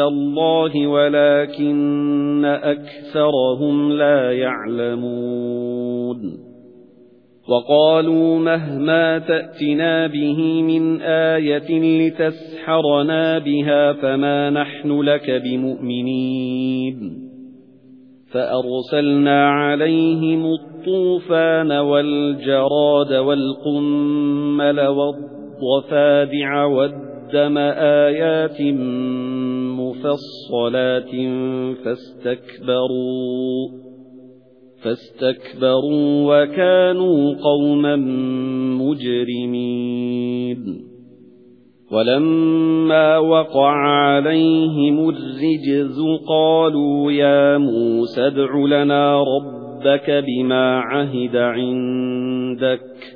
اللَّهِ وَلَكِنَّ أَكْثَرَهُمْ لَا يَعْلَمُونَ. وَقَالُوا مَهْمَا تَأْتِنَا بِهِ مِنْ آيَةٍ لِتَسْحَرَنَا بِهَا فَمَا نَحْنُ لَكَ بِمُؤْمِنِينَ. فَأَرْسَلْنَا عَلَيْهِمُ الطُّوفَانَ وَالْجَرَادَ وَالْقُمَّلَ وَالضَّفَادِعَ وَالدَّمَ آيَاتٍ مُفَصَّلَاتٍ فَاسْتَكْبَرُوا فَاسْتَكْبَرُوا وَكَانُوا قَوْمًا مُجْرِمِينَ. وَلَمَّا وَقَعَ عَلَيْهِمُ الرِّجْزُ قَالُوا يَا مُوسَى ادْعُ لَنَا رَبَّكَ بِمَا عَهِدَ عِندَكَ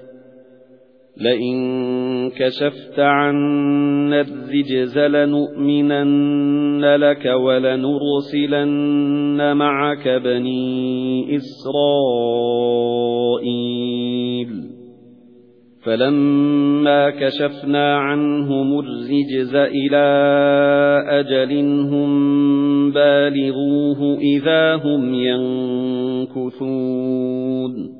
لَئِن كَشَفْتَ عَنَّا الرِّجْزَ لَنُؤْمِنَنَّ لَكَ وَلَنُرْسِلَنَّ مَعَكَ بَنِي إِسْرَائِيلَ. فَلَمَّا كَشَفْنَا عَنْهُمُ الرِّجْزَ إِلَى أَجَلٍ هُمْ بَالِغُوهُ إِذَا هُمْ يَنكُثُونَ.